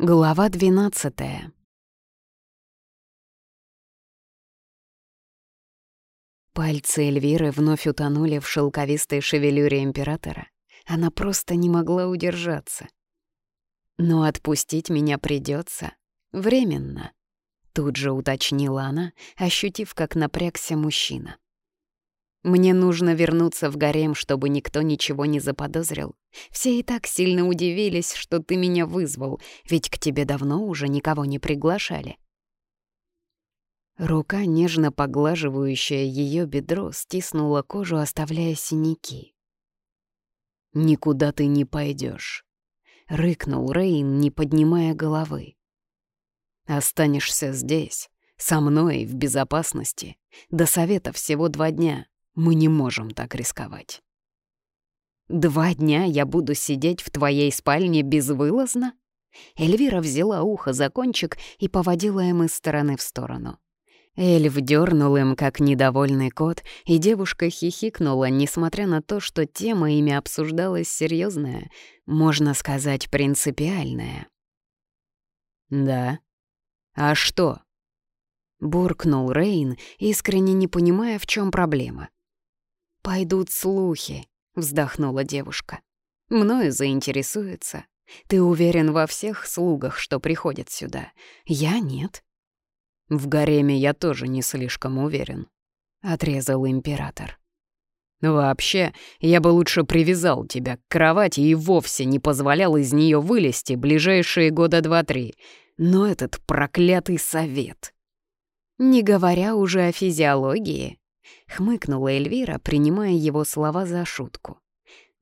Глава двенадцатая. Пальцы Эльвиры вновь утонули в шелковистой шевелюре императора. Она просто не могла удержаться. «Но отпустить меня придется Временно», — тут же уточнила она, ощутив, как напрягся мужчина. «Мне нужно вернуться в гарем, чтобы никто ничего не заподозрил. Все и так сильно удивились, что ты меня вызвал, ведь к тебе давно уже никого не приглашали». Рука, нежно поглаживающая ее бедро, стиснула кожу, оставляя синяки. «Никуда ты не пойдешь, рыкнул Рейн, не поднимая головы. «Останешься здесь, со мной, в безопасности. До совета всего два дня. Мы не можем так рисковать». «Два дня я буду сидеть в твоей спальне безвылазно?» Эльвира взяла ухо за кончик и поводила им из стороны в сторону. Эльф дернул им, как недовольный кот, и девушка хихикнула, несмотря на то, что тема ими обсуждалась серьезная, можно сказать, принципиальная. «Да? А что?» Буркнул Рейн, искренне не понимая, в чем проблема. «Пойдут слухи», — вздохнула девушка. «Мною заинтересуются. Ты уверен во всех слугах, что приходят сюда? Я нет». «В гареме я тоже не слишком уверен», — отрезал император. «Вообще, я бы лучше привязал тебя к кровати и вовсе не позволял из нее вылезти ближайшие года два-три. Но этот проклятый совет...» «Не говоря уже о физиологии», — хмыкнула Эльвира, принимая его слова за шутку.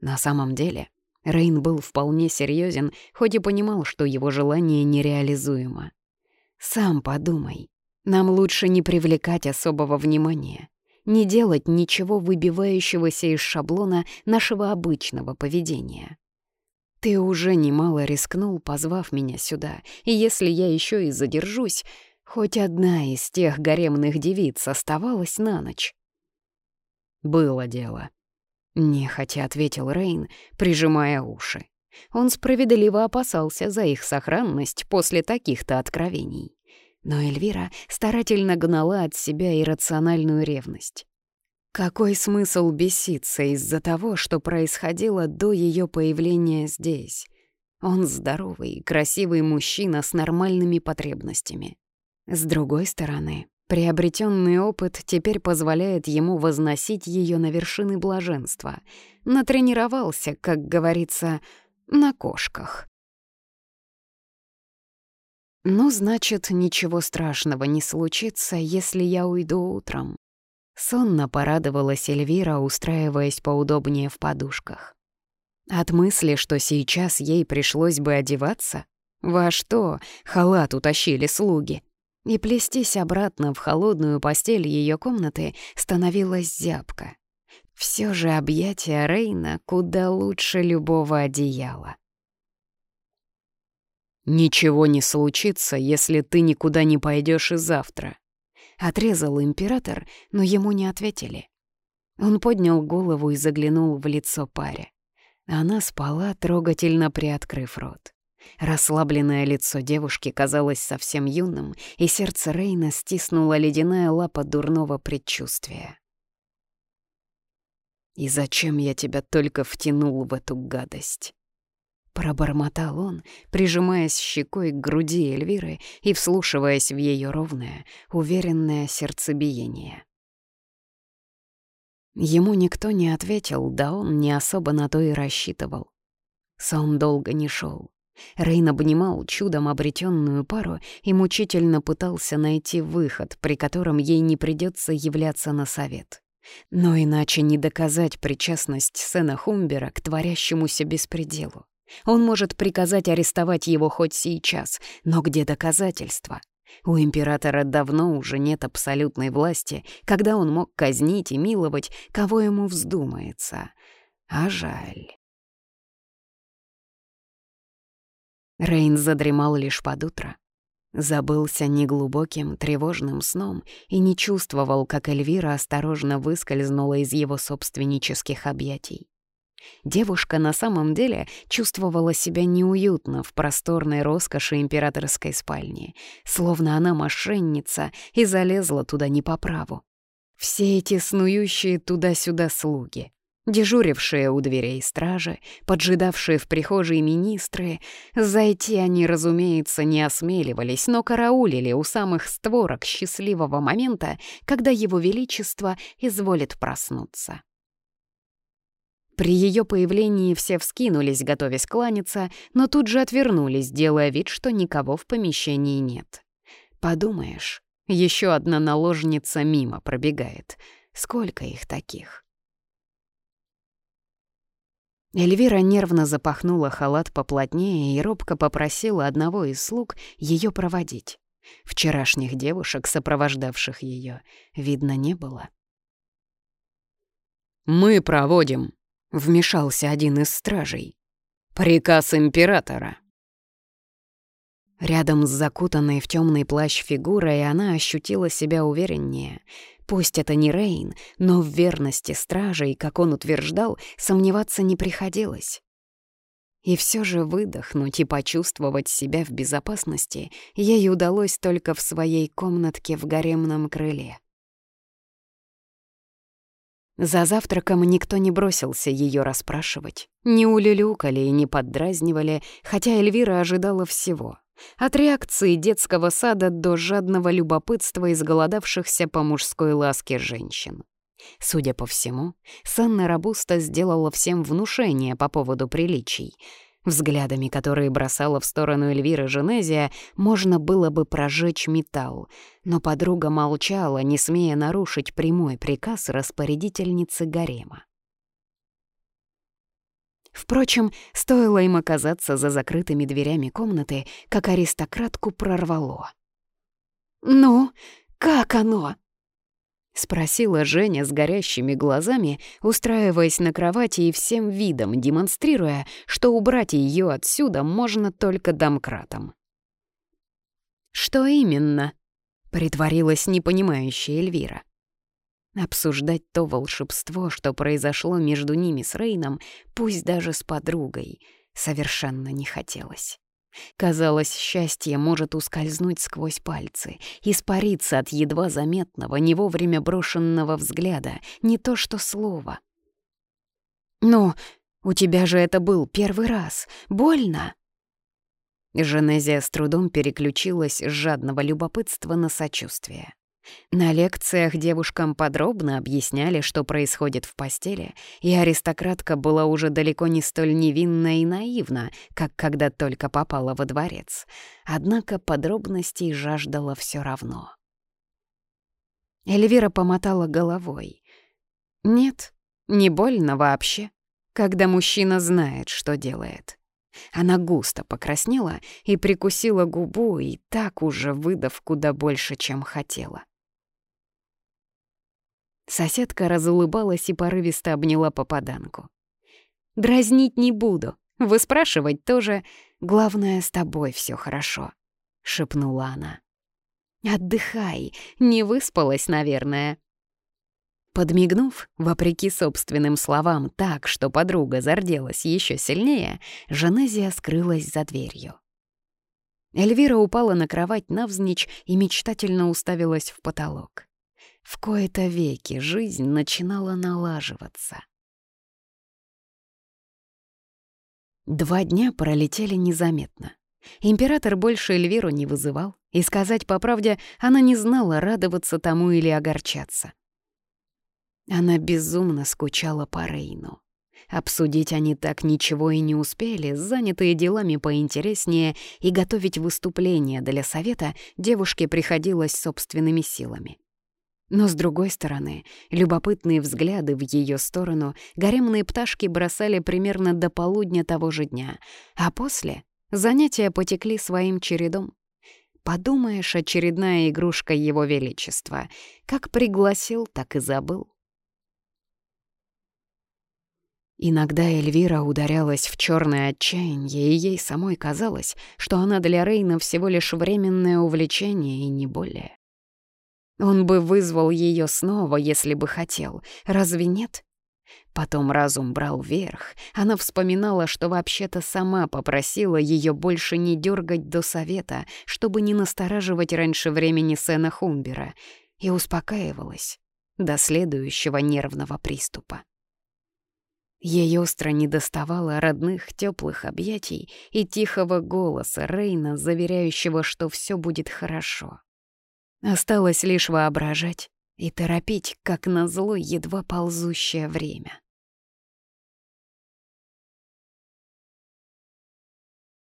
На самом деле, Рейн был вполне серьезен, хоть и понимал, что его желание нереализуемо. «Сам подумай, нам лучше не привлекать особого внимания, не делать ничего выбивающегося из шаблона нашего обычного поведения. Ты уже немало рискнул, позвав меня сюда, и если я еще и задержусь, хоть одна из тех гаремных девиц оставалась на ночь. «Было дело», — нехотя ответил Рейн, прижимая уши. Он справедливо опасался за их сохранность после таких-то откровений. Но Эльвира старательно гнала от себя иррациональную ревность. Какой смысл беситься из-за того, что происходило до ее появления здесь? Он здоровый, красивый мужчина с нормальными потребностями. С другой стороны, приобретенный опыт теперь позволяет ему возносить ее на вершины блаженства. Натренировался, как говорится, на кошках. Ну, значит, ничего страшного не случится, если я уйду утром. Сонно порадовалась Эльвира, устраиваясь поудобнее в подушках. От мысли, что сейчас ей пришлось бы одеваться, во что халат утащили слуги, и плестись обратно в холодную постель ее комнаты становилась зябко. Все же объятия Рейна куда лучше любого одеяла. «Ничего не случится, если ты никуда не пойдешь и завтра», — отрезал император, но ему не ответили. Он поднял голову и заглянул в лицо паре. Она спала, трогательно приоткрыв рот. Расслабленное лицо девушки казалось совсем юным, и сердце Рейна стиснула ледяная лапа дурного предчувствия. «И зачем я тебя только втянул в эту гадость?» Пробормотал он, прижимаясь щекой к груди Эльвиры и вслушиваясь в ее ровное, уверенное сердцебиение. Ему никто не ответил, да он не особо на то и рассчитывал. Сон долго не шел. Рейн обнимал чудом обретенную пару и мучительно пытался найти выход, при котором ей не придется являться на совет. Но иначе не доказать причастность Сена Хумбера к творящемуся беспределу. Он может приказать арестовать его хоть сейчас, но где доказательства? У императора давно уже нет абсолютной власти, когда он мог казнить и миловать, кого ему вздумается. А жаль. Рейн задремал лишь под утро. Забылся неглубоким, тревожным сном и не чувствовал, как Эльвира осторожно выскользнула из его собственнических объятий. Девушка на самом деле чувствовала себя неуютно в просторной роскоши императорской спальни, словно она мошенница и залезла туда не по праву. Все эти снующие туда-сюда слуги, дежурившие у дверей стражи, поджидавшие в прихожей министры, зайти они, разумеется, не осмеливались, но караулили у самых створок счастливого момента, когда его величество изволит проснуться. При ее появлении все вскинулись, готовясь кланяться, но тут же отвернулись, делая вид, что никого в помещении нет. Подумаешь, еще одна наложница мимо пробегает. Сколько их таких? Эльвира нервно запахнула халат поплотнее и робко попросила одного из слуг ее проводить. Вчерашних девушек, сопровождавших ее, видно не было. «Мы проводим», — вмешался один из стражей. «Приказ императора». Рядом с закутанной в темный плащ фигурой она ощутила себя увереннее. Пусть это не Рейн, но в верности стражей, как он утверждал, сомневаться не приходилось. И все же выдохнуть и почувствовать себя в безопасности ей удалось только в своей комнатке в гаремном крыле. За завтраком никто не бросился ее расспрашивать, не улюлюкали и не поддразнивали, хотя Эльвира ожидала всего — от реакции детского сада до жадного любопытства изголодавшихся по мужской ласке женщин. Судя по всему, Санна Рабуста сделала всем внушение по поводу приличий. Взглядами, которые бросала в сторону Эльвиры Женезия, можно было бы прожечь металл, но подруга молчала, не смея нарушить прямой приказ распорядительницы гарема. Впрочем, стоило им оказаться за закрытыми дверями комнаты, как аристократку прорвало. «Ну, как оно?» — спросила Женя с горящими глазами, устраиваясь на кровати и всем видом демонстрируя, что убрать ее отсюда можно только домкратом. «Что именно?» — притворилась непонимающая Эльвира. Обсуждать то волшебство, что произошло между ними с Рейном, пусть даже с подругой, совершенно не хотелось. Казалось, счастье может ускользнуть сквозь пальцы, испариться от едва заметного, не вовремя брошенного взгляда, не то что слова. «Ну, у тебя же это был первый раз. Больно?» Женезия с трудом переключилась с жадного любопытства на сочувствие. На лекциях девушкам подробно объясняли, что происходит в постели, и аристократка была уже далеко не столь невинна и наивна, как когда только попала во дворец. Однако подробностей жаждала все равно. Эльвира помотала головой. «Нет, не больно вообще, когда мужчина знает, что делает». Она густо покраснела и прикусила губу, и так уже выдав куда больше, чем хотела. Соседка разулыбалась и порывисто обняла попаданку. «Дразнить не буду, выспрашивать тоже. Главное, с тобой все хорошо», — шепнула она. «Отдыхай, не выспалась, наверное». Подмигнув, вопреки собственным словам, так, что подруга зарделась еще сильнее, Жанезия скрылась за дверью. Эльвира упала на кровать навзничь и мечтательно уставилась в потолок. В кои-то веки жизнь начинала налаживаться. Два дня пролетели незаметно. Император больше Эльвиру не вызывал, и сказать по правде, она не знала, радоваться тому или огорчаться. Она безумно скучала по Рейну. Обсудить они так ничего и не успели, занятые делами поинтереснее, и готовить выступление для совета девушке приходилось собственными силами. Но, с другой стороны, любопытные взгляды в ее сторону гаремные пташки бросали примерно до полудня того же дня, а после занятия потекли своим чередом. Подумаешь, очередная игрушка Его Величества. Как пригласил, так и забыл. Иногда Эльвира ударялась в черное отчаяние, и ей самой казалось, что она для Рейна всего лишь временное увлечение и не более. Он бы вызвал ее снова, если бы хотел. Разве нет? Потом разум брал верх. Она вспоминала, что вообще-то сама попросила ее больше не дергать до совета, чтобы не настораживать раньше времени Сэна Хумбера, и успокаивалась до следующего нервного приступа. Ей остро недоставало родных теплых объятий и тихого голоса Рейна, заверяющего, что все будет хорошо. Осталось лишь воображать и торопить, как назло, едва ползущее время.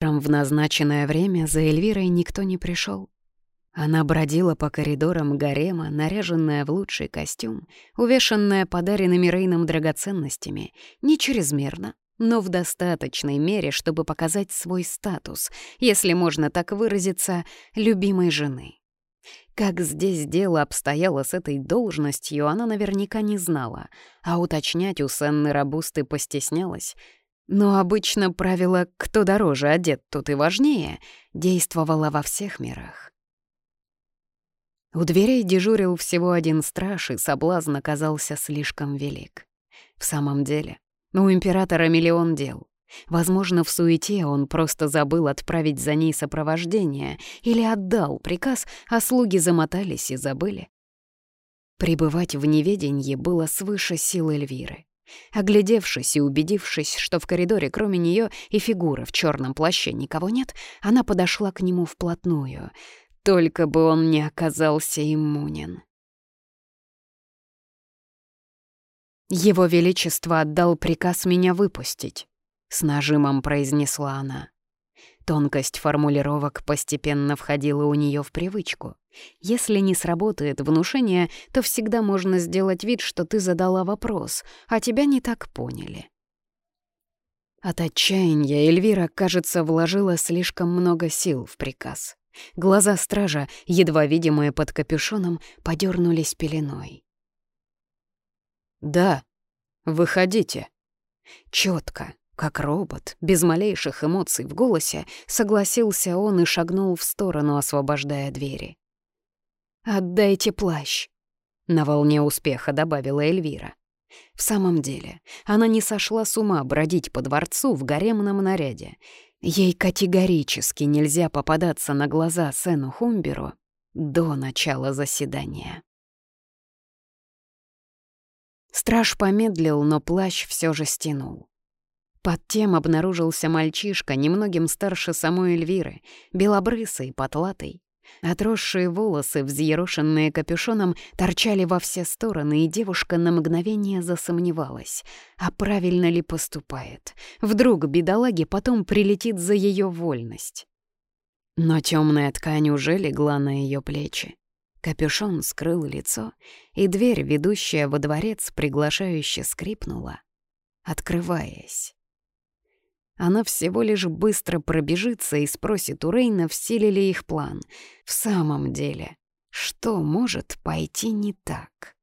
В назначенное время за Эльвирой никто не пришел. Она бродила по коридорам гарема, наряженная в лучший костюм, увешанная подаренными Рейном драгоценностями, не чрезмерно, но в достаточной мере, чтобы показать свой статус, если можно так выразиться, любимой жены. Как здесь дело обстояло с этой должностью, она наверняка не знала, а уточнять у Сенны Рабусты постеснялась, но обычно правило «кто дороже одет, тут и важнее» действовало во всех мирах. У дверей дежурил всего один страж, и соблазн оказался слишком велик. В самом деле, у императора миллион дел. Возможно, в суете он просто забыл отправить за ней сопровождение или отдал приказ, а слуги замотались и забыли. Пребывать в неведении было свыше сил Эльвиры. Оглядевшись и убедившись, что в коридоре кроме нее и фигуры в черном плаще никого нет, она подошла к нему вплотную. Только бы он не оказался иммунен. «Его Величество отдал приказ меня выпустить», — с нажимом произнесла она. Тонкость формулировок постепенно входила у нее в привычку. Если не сработает внушение, то всегда можно сделать вид, что ты задала вопрос, а тебя не так поняли. От отчаяния Эльвира, кажется, вложила слишком много сил в приказ. Глаза стража, едва видимые под капюшоном, подернулись пеленой. «Да, выходите». Четко, как робот, без малейших эмоций в голосе, согласился он и шагнул в сторону, освобождая двери. «Отдайте плащ», — на волне успеха добавила Эльвира. В самом деле, она не сошла с ума бродить по дворцу в гаремном наряде. Ей категорически нельзя попадаться на глаза Сену Хумберу до начала заседания. Страж помедлил, но плащ все же стянул. Под тем обнаружился мальчишка, немногим старше самой Эльвиры, белобрысый, потлатый. Отросшие волосы, взъерошенные капюшоном, торчали во все стороны, и девушка на мгновение засомневалась, а правильно ли поступает. Вдруг бедолаге потом прилетит за ее вольность. Но темная ткань уже легла на ее плечи. Капюшон скрыл лицо, и дверь, ведущая во дворец, приглашающе скрипнула, открываясь. Она всего лишь быстро пробежится и спросит у Рейна, в ли их план. В самом деле, что может пойти не так?